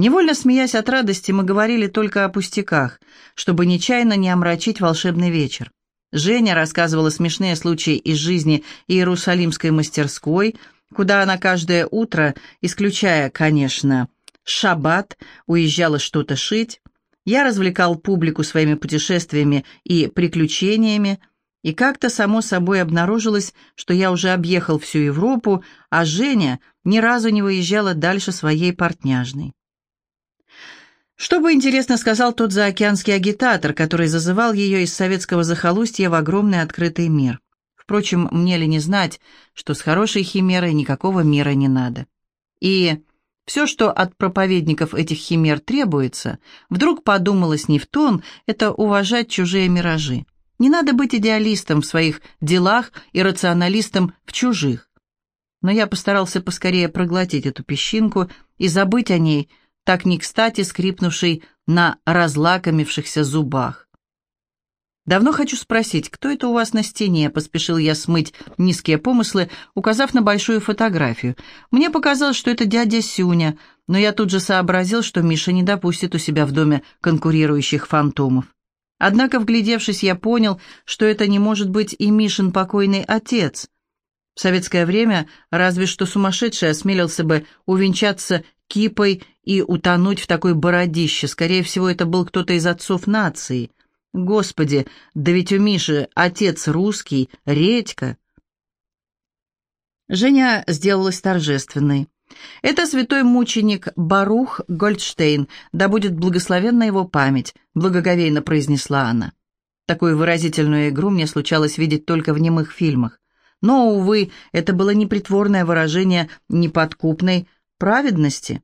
Невольно смеясь от радости, мы говорили только о пустяках, чтобы нечаянно не омрачить волшебный вечер. Женя рассказывала смешные случаи из жизни Иерусалимской мастерской, куда она каждое утро, исключая, конечно, шаббат, уезжала что-то шить. Я развлекал публику своими путешествиями и приключениями, и как-то само собой обнаружилось, что я уже объехал всю Европу, а Женя ни разу не выезжала дальше своей портняжной. Что бы интересно сказал тот заокеанский агитатор, который зазывал ее из советского захолустья в огромный открытый мир? Впрочем, мне ли не знать, что с хорошей химерой никакого мира не надо. И все, что от проповедников этих химер требуется, вдруг подумалось не в тон, это уважать чужие миражи. Не надо быть идеалистом в своих делах и рационалистом в чужих. Но я постарался поскорее проглотить эту песчинку и забыть о ней, так не кстати скрипнувший на разлакомившихся зубах. «Давно хочу спросить, кто это у вас на стене?» — поспешил я смыть низкие помыслы, указав на большую фотографию. Мне показалось, что это дядя Сюня, но я тут же сообразил, что Миша не допустит у себя в доме конкурирующих фантомов. Однако, вглядевшись, я понял, что это не может быть и Мишин покойный отец. В советское время разве что сумасшедший осмелился бы увенчаться кипой и утонуть в такой бородище. Скорее всего, это был кто-то из отцов нации. Господи, да ведь у Миши отец русский, редька. Женя сделалась торжественной. «Это святой мученик Барух Гольдштейн, да будет благословенна его память», — благоговейно произнесла она. Такую выразительную игру мне случалось видеть только в немых фильмах. Но, увы, это было непритворное выражение неподкупной праведности.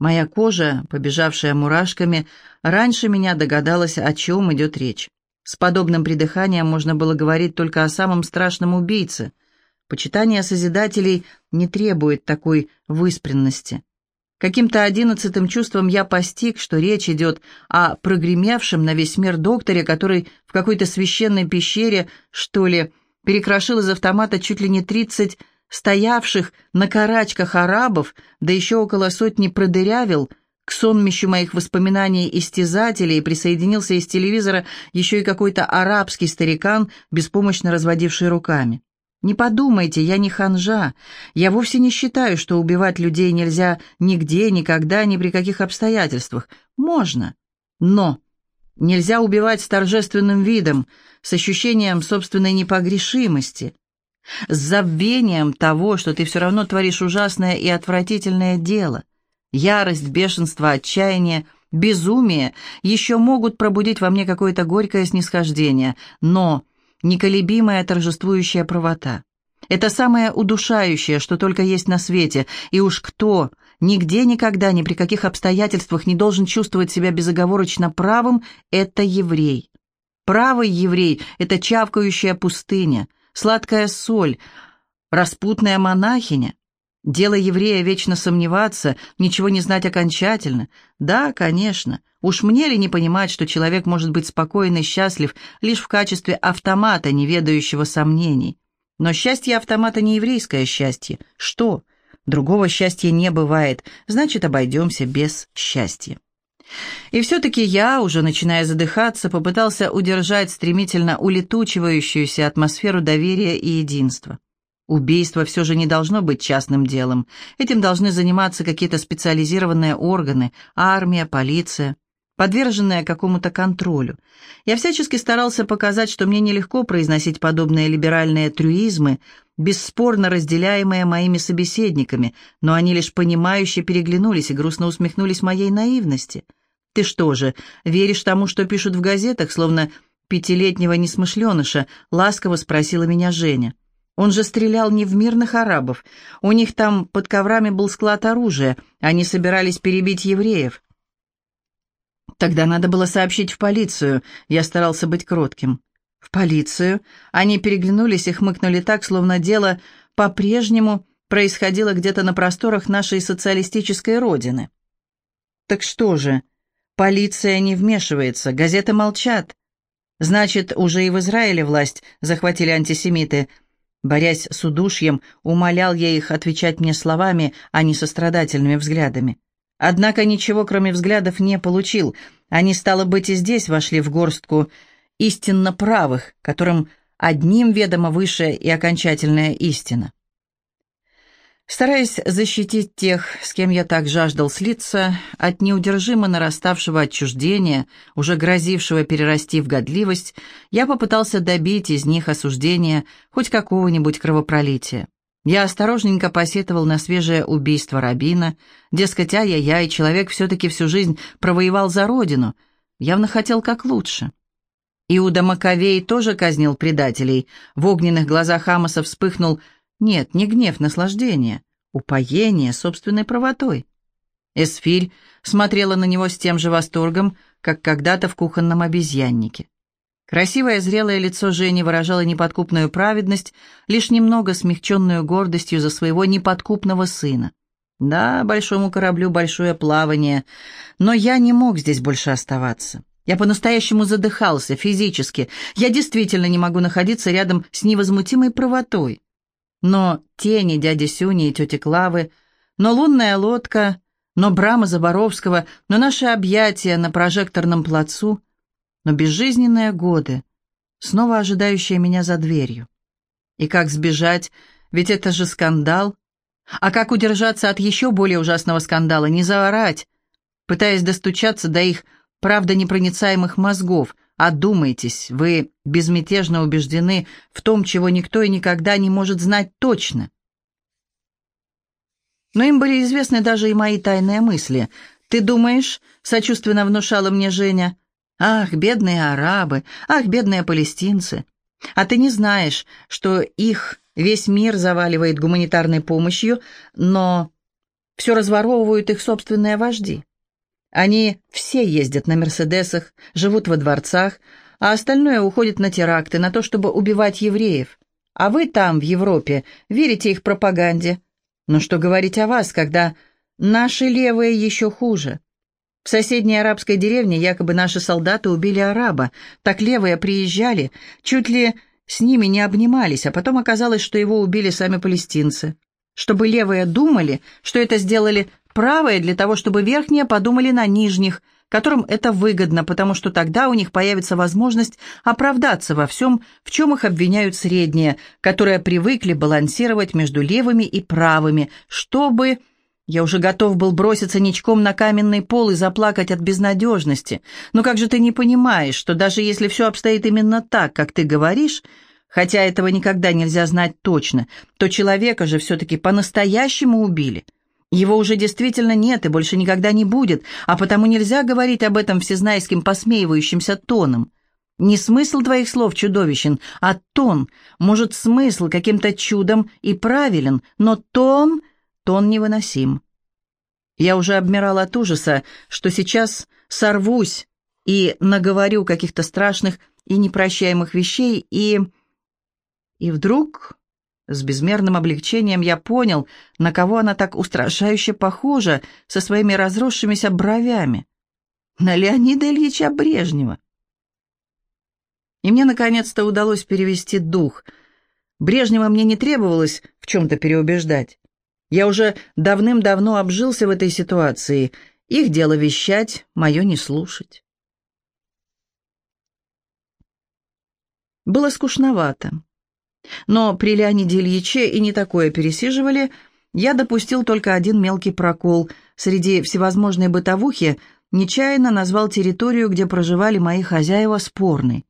Моя кожа, побежавшая мурашками, раньше меня догадалась, о чем идет речь. С подобным придыханием можно было говорить только о самом страшном убийце. Почитание Созидателей не требует такой выспренности. Каким-то одиннадцатым чувством я постиг, что речь идет о прогремевшем на весь мир докторе, который в какой-то священной пещере, что ли, перекрошил из автомата чуть ли не тридцать стоявших на карачках арабов, да еще около сотни продырявил, к сонмищу моих воспоминаний истязателей присоединился из телевизора еще и какой-то арабский старикан, беспомощно разводивший руками. Не подумайте, я не ханжа. Я вовсе не считаю, что убивать людей нельзя нигде, никогда, ни при каких обстоятельствах. Можно. Но нельзя убивать с торжественным видом, с ощущением собственной непогрешимости с забвением того, что ты все равно творишь ужасное и отвратительное дело. Ярость, бешенство, отчаяние, безумие еще могут пробудить во мне какое-то горькое снисхождение, но неколебимая торжествующая правота. Это самое удушающее, что только есть на свете, и уж кто, нигде, никогда, ни при каких обстоятельствах не должен чувствовать себя безоговорочно правым, это еврей. Правый еврей — это чавкающая пустыня, сладкая соль, распутная монахиня. Дело еврея вечно сомневаться, ничего не знать окончательно. Да, конечно. Уж мне ли не понимать, что человек может быть спокоен и счастлив лишь в качестве автомата, не ведающего сомнений? Но счастье автомата не еврейское счастье. Что? Другого счастья не бывает, значит, обойдемся без счастья. И все-таки я, уже начиная задыхаться, попытался удержать стремительно улетучивающуюся атмосферу доверия и единства. Убийство все же не должно быть частным делом. Этим должны заниматься какие-то специализированные органы, армия, полиция, подверженная какому-то контролю. Я всячески старался показать, что мне нелегко произносить подобные либеральные трюизмы, бесспорно разделяемые моими собеседниками, но они лишь понимающе переглянулись и грустно усмехнулись моей наивности – «Ты что же, веришь тому, что пишут в газетах, словно пятилетнего несмышленыша?» — ласково спросила меня Женя. «Он же стрелял не в мирных арабов. У них там под коврами был склад оружия. Они собирались перебить евреев». «Тогда надо было сообщить в полицию». Я старался быть кротким. «В полицию?» Они переглянулись и хмыкнули так, словно дело по-прежнему происходило где-то на просторах нашей социалистической родины. «Так что же?» Полиция не вмешивается, газеты молчат. Значит, уже и в Израиле власть захватили антисемиты. Борясь с удушьем, умолял я их отвечать мне словами, а не сострадательными взглядами. Однако ничего, кроме взглядов, не получил. Они, стало быть, и здесь вошли в горстку истинно правых, которым одним ведома высшая и окончательная истина. Стараясь защитить тех, с кем я так жаждал слиться, от неудержимо нараставшего отчуждения, уже грозившего перерасти в годливость, я попытался добить из них осуждения хоть какого-нибудь кровопролития. Я осторожненько посетовал на свежее убийство Рабина, дескать, ай-яй-яй, человек все-таки всю жизнь провоевал за родину, явно хотел как лучше. Иуда Маковей тоже казнил предателей. В огненных глазах Амоса вспыхнул нет, не гнев, наслаждение, упоение собственной правотой. Эсфирь смотрела на него с тем же восторгом, как когда-то в кухонном обезьяннике. Красивое зрелое лицо Жени выражало неподкупную праведность, лишь немного смягченную гордостью за своего неподкупного сына. Да, большому кораблю большое плавание, но я не мог здесь больше оставаться. Я по-настоящему задыхался физически. Я действительно не могу находиться рядом с невозмутимой правотой. Но тени дяди Сюни и тети Клавы, но лунная лодка, но Брама Заборовского, но наши объятия на прожекторном плацу, но безжизненные годы, снова ожидающие меня за дверью. И как сбежать, ведь это же скандал. А как удержаться от еще более ужасного скандала, не заорать, пытаясь достучаться до их правда непроницаемых мозгов — Одумайтесь, вы безмятежно убеждены в том, чего никто и никогда не может знать точно. Но им были известны даже и мои тайные мысли. «Ты думаешь?» — сочувственно внушала мне Женя. «Ах, бедные арабы! Ах, бедные палестинцы! А ты не знаешь, что их весь мир заваливает гуманитарной помощью, но все разворовывают их собственные вожди. Они все ездят на «Мерседесах», живут во дворцах, а остальное уходит на теракты, на то, чтобы убивать евреев. А вы там, в Европе, верите их пропаганде. Но что говорить о вас, когда наши левые еще хуже? В соседней арабской деревне якобы наши солдаты убили араба. Так левые приезжали, чуть ли с ними не обнимались, а потом оказалось, что его убили сами палестинцы. Чтобы левые думали, что это сделали правые для того, чтобы верхние подумали на нижних, которым это выгодно, потому что тогда у них появится возможность оправдаться во всем, в чем их обвиняют средние, которые привыкли балансировать между левыми и правыми, чтобы... Я уже готов был броситься ничком на каменный пол и заплакать от безнадежности. Но как же ты не понимаешь, что даже если все обстоит именно так, как ты говоришь, хотя этого никогда нельзя знать точно, то человека же все-таки по-настоящему убили — его уже действительно нет и больше никогда не будет, а потому нельзя говорить об этом всезнайским посмеивающимся тоном. Не смысл твоих слов чудовищен, а тон. Может, смысл каким-то чудом и правилен, но тон, тон невыносим. Я уже обмирал от ужаса, что сейчас сорвусь и наговорю каких-то страшных и непрощаемых вещей, и... И вдруг с безмерным облегчением я понял, на кого она так устрашающе похожа со своими разросшимися бровями. На Леонида Ильича Брежнева. И мне наконец-то удалось перевести дух. Брежнева мне не требовалось в чем-то переубеждать. Я уже давным-давно обжился в этой ситуации. Их дело вещать, мое не слушать. Было скучновато. Но при Леониде Ильиче и не такое пересиживали, я допустил только один мелкий прокол. Среди всевозможной бытовухи нечаянно назвал территорию, где проживали мои хозяева, спорной.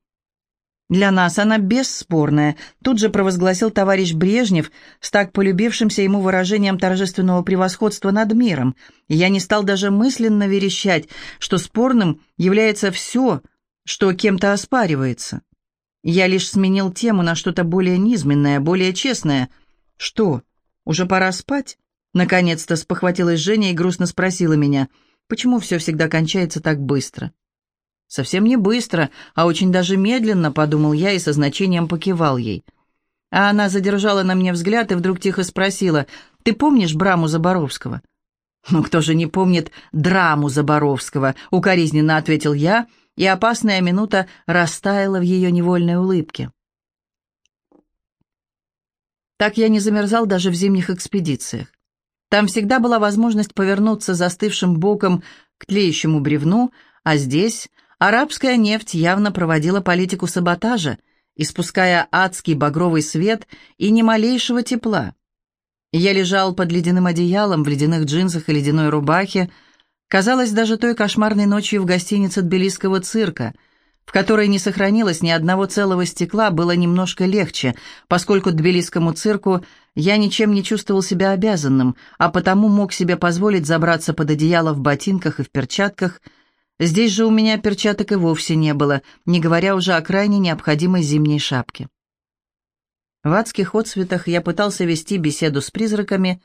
«Для нас она бесспорная», — тут же провозгласил товарищ Брежнев с так полюбившимся ему выражением торжественного превосходства над миром. я не стал даже мысленно верещать, что спорным является все, что кем-то оспаривается. Я лишь сменил тему на что-то более низменное, более честное. «Что, уже пора спать?» Наконец-то спохватилась Женя и грустно спросила меня, почему все всегда кончается так быстро. «Совсем не быстро, а очень даже медленно», — подумал я и со значением покивал ей. А она задержала на мне взгляд и вдруг тихо спросила, «Ты помнишь Браму Заборовского?» «Ну, кто же не помнит драму Заборовского?» — укоризненно ответил я — и опасная минута растаяла в ее невольной улыбке. Так я не замерзал даже в зимних экспедициях. Там всегда была возможность повернуться застывшим боком к тлеющему бревну, а здесь арабская нефть явно проводила политику саботажа, испуская адский багровый свет и ни малейшего тепла. Я лежал под ледяным одеялом в ледяных джинсах и ледяной рубахе, казалось, даже той кошмарной ночью в гостинице Тбилисского цирка — в которой не сохранилось ни одного целого стекла, было немножко легче, поскольку тбилисскому цирку я ничем не чувствовал себя обязанным, а потому мог себе позволить забраться под одеяло в ботинках и в перчатках. Здесь же у меня перчаток и вовсе не было, не говоря уже о крайне необходимой зимней шапке. В адских отцветах я пытался вести беседу с призраками,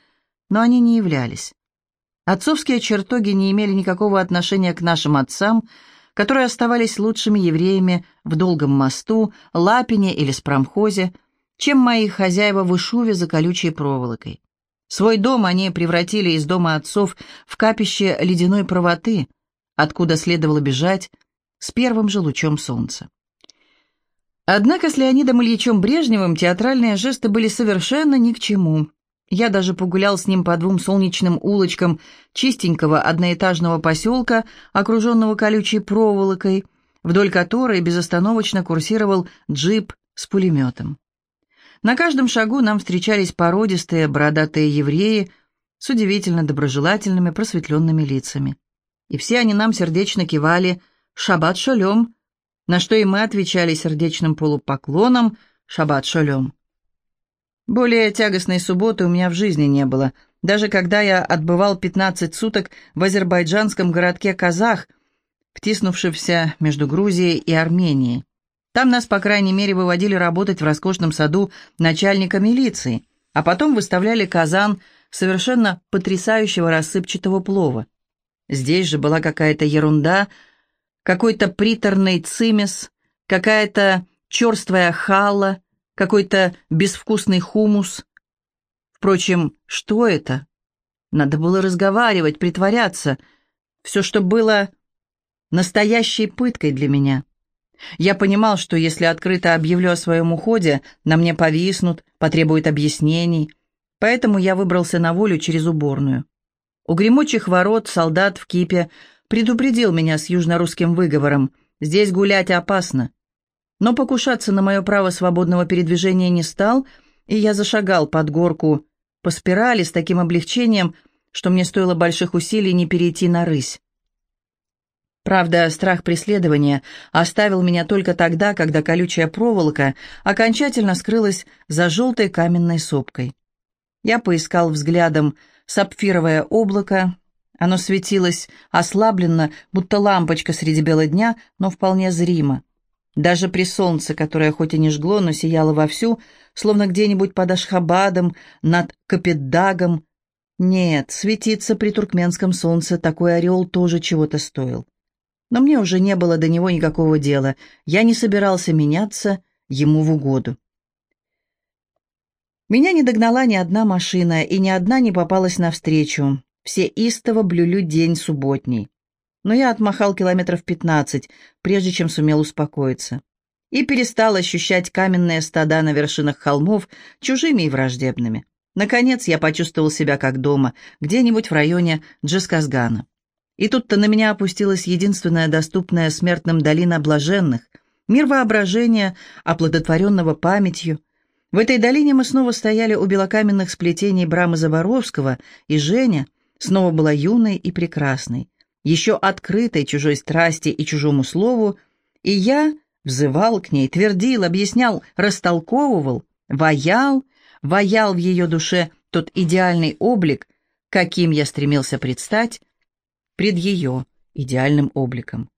но они не являлись. Отцовские чертоги не имели никакого отношения к нашим отцам — которые оставались лучшими евреями в Долгом мосту, Лапине или Спромхозе, чем мои хозяева в Ишуве за колючей проволокой. Свой дом они превратили из дома отцов в капище ледяной правоты, откуда следовало бежать с первым же лучом солнца. Однако с Леонидом Ильичем Брежневым театральные жесты были совершенно ни к чему. Я даже погулял с ним по двум солнечным улочкам чистенького одноэтажного поселка, окруженного колючей проволокой, вдоль которой безостановочно курсировал джип с пулеметом. На каждом шагу нам встречались породистые, бородатые евреи с удивительно доброжелательными, просветленными лицами. И все они нам сердечно кивали «Шаббат шалем», на что и мы отвечали сердечным полупоклоном «Шаббат шалем». Более тягостной субботы у меня в жизни не было, даже когда я отбывал 15 суток в азербайджанском городке Казах, втиснувшемся между Грузией и Арменией. Там нас, по крайней мере, выводили работать в роскошном саду начальника милиции, а потом выставляли казан совершенно потрясающего рассыпчатого плова. Здесь же была какая-то ерунда, какой-то приторный цимес, какая-то черствая хала, какой-то безвкусный хумус. Впрочем, что это? Надо было разговаривать, притворяться. Все, что было настоящей пыткой для меня. Я понимал, что если открыто объявлю о своем уходе, на мне повиснут, потребуют объяснений. Поэтому я выбрался на волю через уборную. У гремучих ворот солдат в кипе предупредил меня с южно-русским выговором. «Здесь гулять опасно но покушаться на мое право свободного передвижения не стал, и я зашагал под горку по спирали с таким облегчением, что мне стоило больших усилий не перейти на рысь. Правда, страх преследования оставил меня только тогда, когда колючая проволока окончательно скрылась за желтой каменной сопкой. Я поискал взглядом сапфировое облако. Оно светилось ослабленно, будто лампочка среди бела дня, но вполне зримо. Даже при солнце, которое хоть и не жгло, но сияло вовсю, словно где-нибудь под Ашхабадом, над Капетдагом. Нет, светиться при туркменском солнце такой ореол тоже чего-то стоил. Но мне уже не было до него никакого дела. Я не собирался меняться ему в угоду. Меня не догнала ни одна машина, и ни одна не попалась навстречу. Все истово блюлю день субботний но я отмахал километров пятнадцать, прежде чем сумел успокоиться. И перестал ощущать каменные стада на вершинах холмов чужими и враждебными. Наконец я почувствовал себя как дома, где-нибудь в районе Джесказгана. И тут-то на меня опустилась единственная доступная смертным долина блаженных, мир воображения, оплодотворенного памятью. В этой долине мы снова стояли у белокаменных сплетений Брамы Заборовского, и Женя снова была юной и прекрасной еще открытой чужой страсти и чужому слову, и я взывал к ней, твердил, объяснял, растолковывал, ваял, ваял в ее душе тот идеальный облик, каким я стремился предстать пред ее идеальным обликом.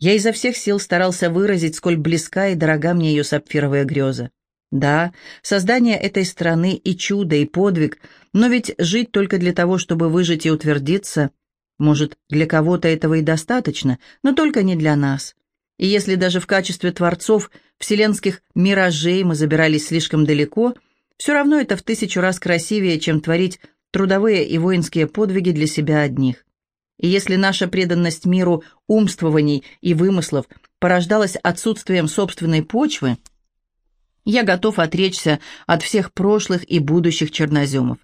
Я изо всех сил старался выразить, сколь близка и дорога мне ее сапфировая греза. Да, создание этой страны и чудо, и подвиг, но ведь жить только для того, чтобы выжить и утвердиться, может, для кого-то этого и достаточно, но только не для нас. И если даже в качестве творцов вселенских миражей мы забирались слишком далеко, все равно это в тысячу раз красивее, чем творить трудовые и воинские подвиги для себя одних. И если наша преданность миру умствований и вымыслов порождалась отсутствием собственной почвы, я готов отречься от всех прошлых и будущих черноземов.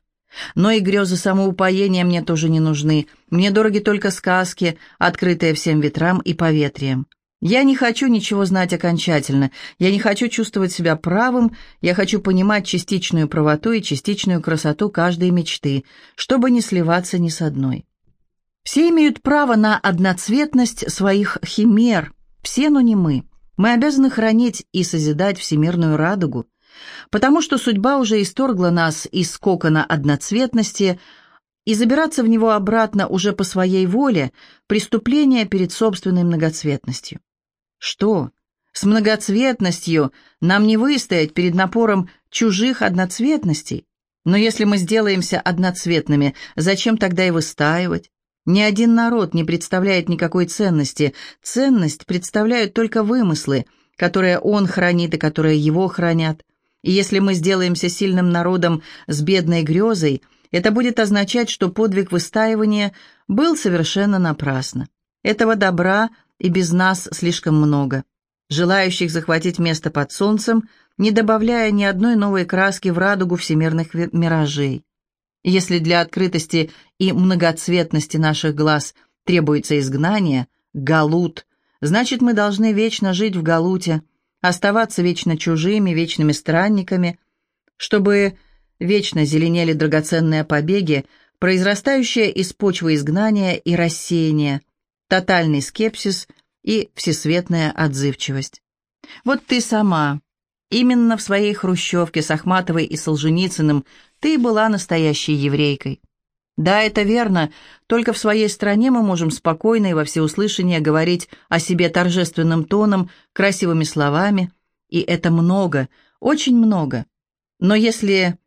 Но и грезы самоупоения мне тоже не нужны. Мне дороги только сказки, открытые всем ветрам и поветриям. Я не хочу ничего знать окончательно. Я не хочу чувствовать себя правым. Я хочу понимать частичную правоту и частичную красоту каждой мечты, чтобы не сливаться ни с одной. Все имеют право на одноцветность своих химер. Все, но не мы. Мы обязаны хранить и созидать всемирную радугу, потому что судьба уже исторгла нас из кокона одноцветности, и забираться в него обратно уже по своей воле – преступление перед собственной многоцветностью. Что? С многоцветностью нам не выстоять перед напором чужих одноцветностей? Но если мы сделаемся одноцветными, зачем тогда и выстаивать? Ни один народ не представляет никакой ценности. Ценность представляют только вымыслы, которые он хранит и которые его хранят. И если мы сделаемся сильным народом с бедной грезой, это будет означать, что подвиг выстаивания был совершенно напрасно. Этого добра и без нас слишком много. Желающих захватить место под солнцем, не добавляя ни одной новой краски в радугу всемирных миражей. Если для открытости и многоцветности наших глаз требуется изгнание, галут, значит, мы должны вечно жить в галуте, оставаться вечно чужими, вечными странниками, чтобы вечно зеленели драгоценные побеги, произрастающие из почвы изгнания и рассеяния, тотальный скепсис и всесветная отзывчивость. Вот ты сама, именно в своей хрущевке с Ахматовой и Солженицыным ты была настоящей еврейкой. Да, это верно, только в своей стране мы можем спокойно и во всеуслышание говорить о себе торжественным тоном, красивыми словами, и это много, очень много. Но если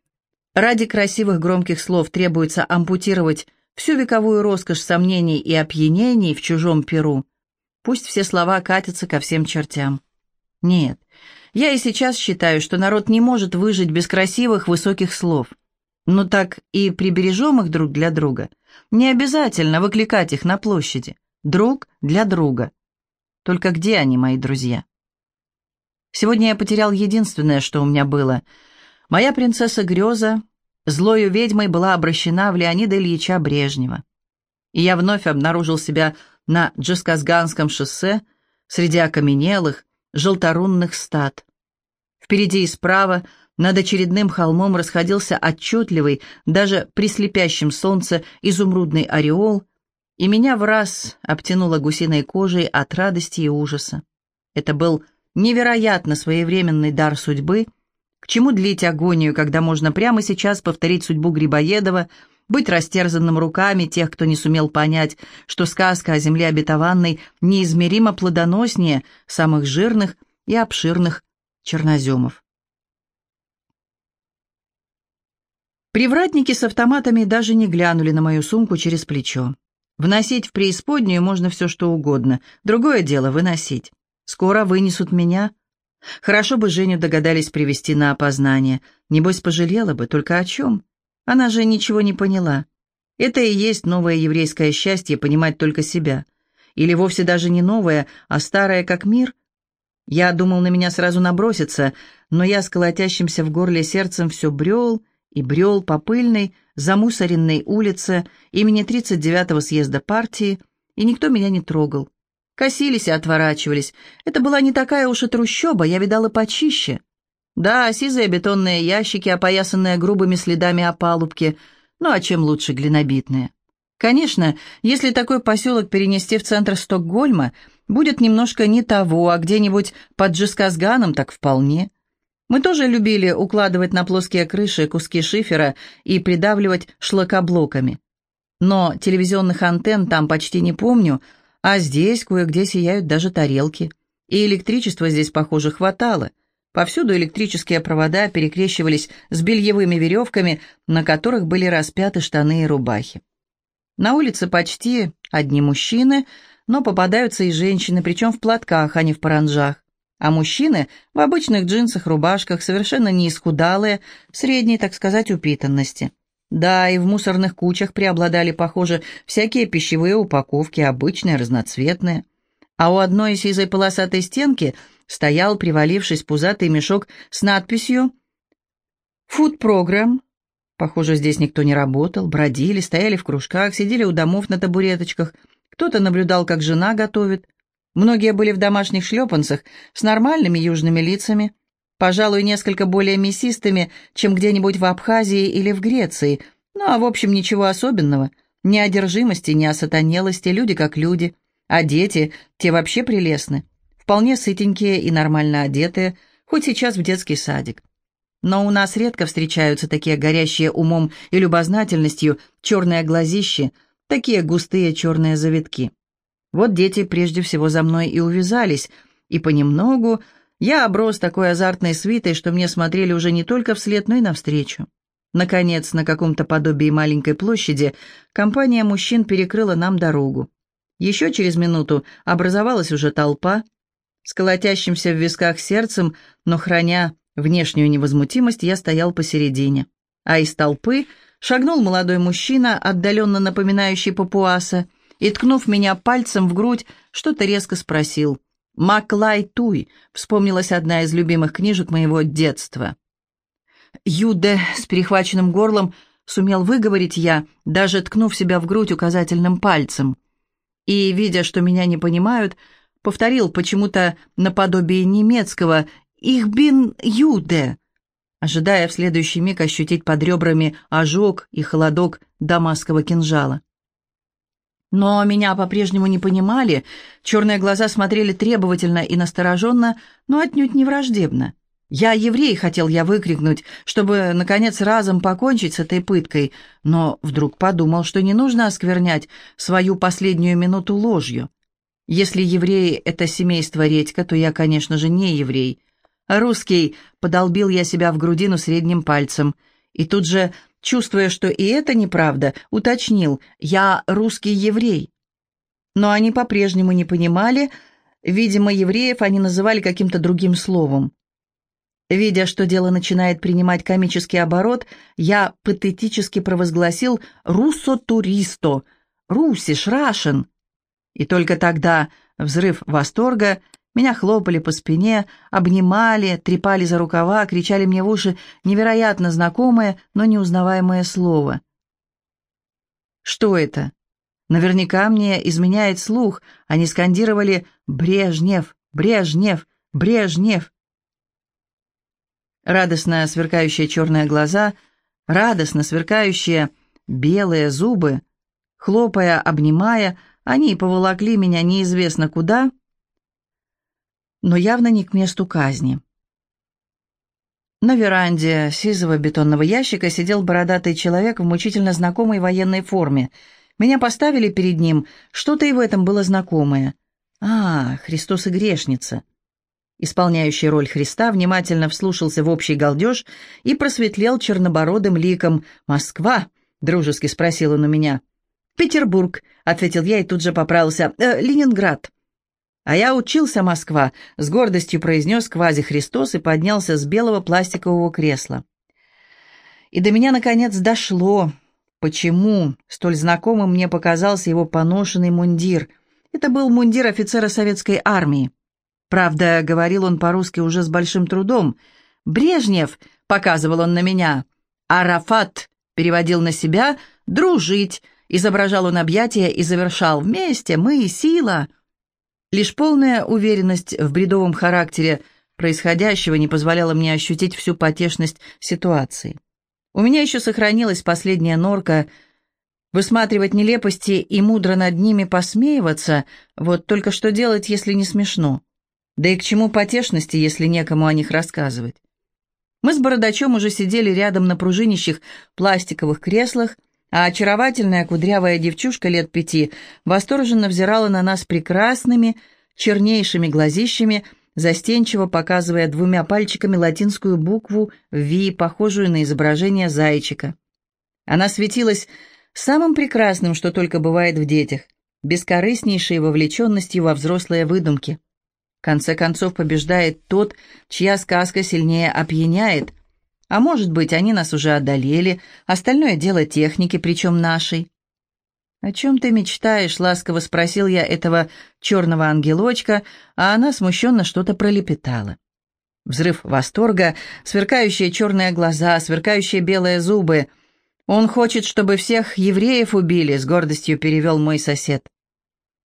ради красивых громких слов требуется ампутировать всю вековую роскошь сомнений и опьянений в чужом перу, пусть все слова катятся ко всем чертям. Нет, я и сейчас считаю, что народ не может выжить без красивых высоких слов. Ну так и прибережем их друг для друга. Не обязательно выкликать их на площади. Друг для друга. Только где они, мои друзья? Сегодня я потерял единственное, что у меня было. Моя принцесса Греза злою ведьмой была обращена в Леонида Ильича Брежнева. И я вновь обнаружил себя на Джесказганском шоссе среди окаменелых, желторунных стад. Впереди и справа над очередным холмом расходился отчетливый, даже при слепящем солнце, изумрудный ореол, и меня в раз обтянуло гусиной кожей от радости и ужаса. Это был невероятно своевременный дар судьбы. К чему длить агонию, когда можно прямо сейчас повторить судьбу Грибоедова, быть растерзанным руками тех, кто не сумел понять, что сказка о земле обетованной неизмеримо плодоноснее самых жирных и обширных черноземов. Привратники с автоматами даже не глянули на мою сумку через плечо. Вносить в преисподнюю можно все, что угодно. Другое дело — выносить. Скоро вынесут меня. Хорошо бы Женю догадались привести на опознание. Небось, пожалела бы, только о чем? Она же ничего не поняла. Это и есть новое еврейское счастье — понимать только себя. Или вовсе даже не новое, а старое как мир. Я думал, на меня сразу наброситься, но я с колотящимся в горле сердцем все брел — и брел по пыльной, замусоренной улице имени 39-го съезда партии, и никто меня не трогал. Косились и отворачивались. Это была не такая уж и трущоба, я видала почище. Да, сизые бетонные ящики, опоясанные грубыми следами опалубки, ну а чем лучше глинобитные? Конечно, если такой поселок перенести в центр Стокгольма, будет немножко не того, а где-нибудь под Джисказганом так вполне. Мы тоже любили укладывать на плоские крыши куски шифера и придавливать шлакоблоками. Но телевизионных антенн там почти не помню, а здесь кое-где сияют даже тарелки. И электричества здесь, похоже, хватало. Повсюду электрические провода перекрещивались с бельевыми веревками, на которых были распяты штаны и рубахи. На улице почти одни мужчины, но попадаются и женщины, причем в платках, а не в паранжах а мужчины в обычных джинсах, рубашках, совершенно не исхудалые, средней, так сказать, упитанности. Да, и в мусорных кучах преобладали, похоже, всякие пищевые упаковки, обычные, разноцветные. А у одной сизой полосатой стенки стоял, привалившись пузатый мешок с надписью «Food Program», Похоже, здесь никто не работал, бродили, стояли в кружках, сидели у домов на табуреточках. Кто-то наблюдал, как жена готовит. Многие были в домашних шлепанцах, с нормальными южными лицами, пожалуй, несколько более мясистыми, чем где-нибудь в Абхазии или в Греции. Ну, а в общем, ничего особенного. Ни одержимости, ни осатанелости, люди как люди. А дети, те вообще прелестны. Вполне сытенькие и нормально одетые, хоть сейчас в детский садик. Но у нас редко встречаются такие горящие умом и любознательностью черные глазищи, такие густые черные завитки. Вот дети прежде всего за мной и увязались, и понемногу я оброс такой азартной свитой, что мне смотрели уже не только вслед, но и навстречу. Наконец, на каком-то подобии маленькой площади компания мужчин перекрыла нам дорогу. Еще через минуту образовалась уже толпа. С колотящимся в висках сердцем, но храня внешнюю невозмутимость, я стоял посередине. А из толпы шагнул молодой мужчина, отдаленно напоминающий папуаса, и, ткнув меня пальцем в грудь, что-то резко спросил. «Маклай Туй», — вспомнилась одна из любимых книжек моего детства. Юде с перехваченным горлом сумел выговорить я, даже ткнув себя в грудь указательным пальцем. И, видя, что меня не понимают, повторил почему-то наподобие немецкого «Их бин Юде», ожидая в следующий миг ощутить под ребрами ожог и холодок дамасского кинжала. Но меня по-прежнему не понимали, черные глаза смотрели требовательно и настороженно, но отнюдь не враждебно. «Я еврей!» — хотел я выкрикнуть, чтобы, наконец, разом покончить с этой пыткой, но вдруг подумал, что не нужно осквернять свою последнюю минуту ложью. Если евреи — это семейство редька, то я, конечно же, не еврей. «Русский!» — подолбил я себя в грудину средним пальцем. И тут же чувствуя, что и это неправда, уточнил «Я русский еврей». Но они по-прежнему не понимали, видимо, евреев они называли каким-то другим словом. Видя, что дело начинает принимать комический оборот, я патетически провозгласил «Руссо-туристо», «Русиш, Рашен». И только тогда взрыв восторга меня хлопали по спине, обнимали, трепали за рукава, кричали мне в уши невероятно знакомое, но неузнаваемое слово. Что это? Наверняка мне изменяет слух. Они скандировали «Брежнев! Брежнев! Брежнев!» Радостно сверкающие черные глаза, радостно сверкающие белые зубы, хлопая, обнимая, они поволокли меня неизвестно куда, но явно не к месту казни. На веранде сизого бетонного ящика сидел бородатый человек в мучительно знакомой военной форме. Меня поставили перед ним, что-то и в этом было знакомое. А, Христос и грешница. Исполняющий роль Христа внимательно вслушался в общий галдеж и просветлел чернобородым ликом. «Москва?» — дружески спросил он у меня. «Петербург», — ответил я и тут же поправился. «Э, «Ленинград». «А я учился, Москва», — с гордостью произнес квази-Христос и поднялся с белого пластикового кресла. И до меня, наконец, дошло, почему столь знакомым мне показался его поношенный мундир. Это был мундир офицера советской армии. Правда, говорил он по-русски уже с большим трудом. «Брежнев», — показывал он на меня, «Арафат», — переводил на себя, «дружить», изображал он объятия и завершал «вместе, мы, сила». Лишь полная уверенность в бредовом характере происходящего не позволяла мне ощутить всю потешность ситуации. У меня еще сохранилась последняя норка высматривать нелепости и мудро над ними посмеиваться, вот только что делать, если не смешно? Да и к чему потешности, если некому о них рассказывать? Мы с Бородачом уже сидели рядом на пружинищих пластиковых креслах, а очаровательная кудрявая девчушка лет пяти восторженно взирала на нас прекрасными, чернейшими глазищами, застенчиво показывая двумя пальчиками латинскую букву «Ви», похожую на изображение зайчика. Она светилась самым прекрасным, что только бывает в детях, бескорыстнейшей вовлеченностью во взрослые выдумки. В конце концов побеждает тот, чья сказка сильнее опьяняет, а может быть, они нас уже одолели, остальное дело техники, причем нашей. «О чем ты мечтаешь?» — ласково спросил я этого черного ангелочка, а она смущенно что-то пролепетала. Взрыв восторга, сверкающие черные глаза, сверкающие белые зубы. «Он хочет, чтобы всех евреев убили», — с гордостью перевел мой сосед.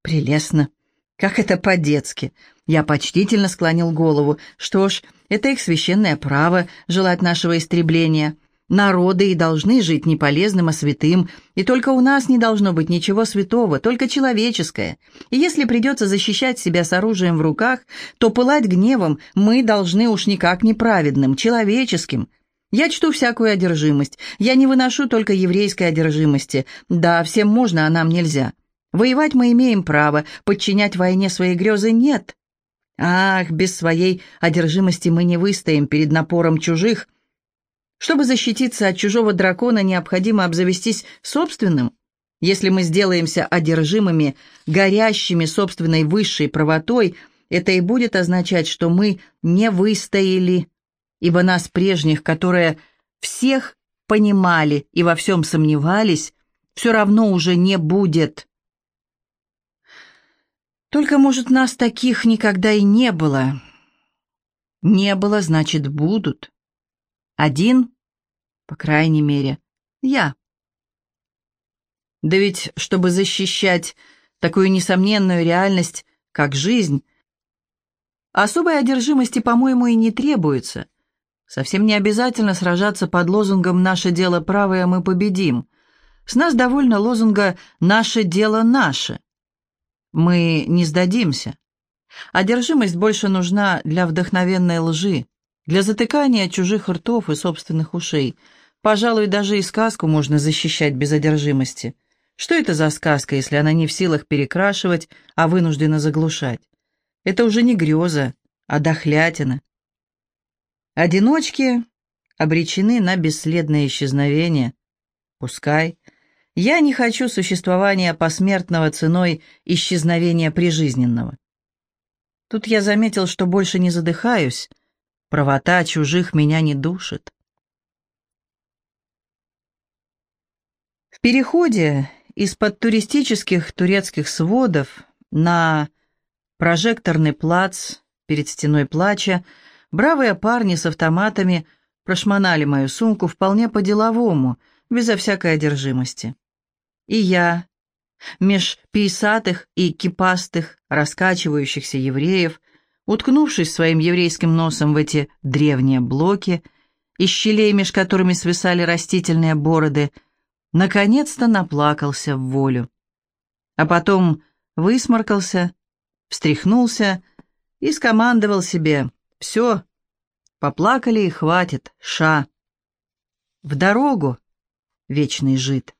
«Прелестно. Как это по-детски». Я почтительно склонил голову. «Что ж, это их священное право желать нашего истребления. Народы и должны жить не полезным, а святым, и только у нас не должно быть ничего святого, только человеческое. И если придется защищать себя с оружием в руках, то пылать гневом мы должны уж никак не праведным, человеческим». Я чту всякую одержимость. Я не выношу только еврейской одержимости. Да, всем можно, а нам нельзя. Воевать мы имеем право, подчинять войне свои грезы нет. Ах, без своей одержимости мы не выстоим перед напором чужих. Чтобы защититься от чужого дракона, необходимо обзавестись собственным. Если мы сделаемся одержимыми, горящими собственной высшей правотой, это и будет означать, что мы не выстояли ибо нас прежних, которые всех понимали и во всем сомневались, все равно уже не будет. Только, может, нас таких никогда и не было. Не было, значит, будут. Один, по крайней мере, я. Да ведь, чтобы защищать такую несомненную реальность, как жизнь, особой одержимости, по-моему, и не требуется. Совсем не обязательно сражаться под лозунгом «Наше дело правое, мы победим». С нас довольно лозунга «Наше дело наше». Мы не сдадимся. Одержимость больше нужна для вдохновенной лжи, для затыкания чужих ртов и собственных ушей. Пожалуй, даже и сказку можно защищать без одержимости. Что это за сказка, если она не в силах перекрашивать, а вынуждена заглушать? Это уже не греза, а дохлятина. Одиночки обречены на бесследное исчезновение. Пускай. Я не хочу существования посмертного ценой исчезновения прижизненного. Тут я заметил, что больше не задыхаюсь. Правота чужих меня не душит. В переходе из-под туристических турецких сводов на прожекторный плац перед стеной плача Бравые парни с автоматами прошмонали мою сумку вполне по-деловому, безо всякой одержимости. И я, меж пейсатых и кипастых, раскачивающихся евреев, уткнувшись своим еврейским носом в эти древние блоки, из щелей, меж которыми свисали растительные бороды, наконец-то наплакался в волю. А потом высморкался, встряхнулся и скомандовал себе все, поплакали и хватит, ша. В дорогу, вечный жид.